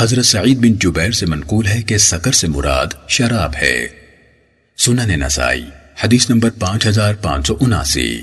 حضرت سعید بن جبیر سے منقول ہے کہ سکر سے مراد شراب ہے۔ سنن نسائی، حدیث نمبر پانچ ہزار پانچ سو اناسی۔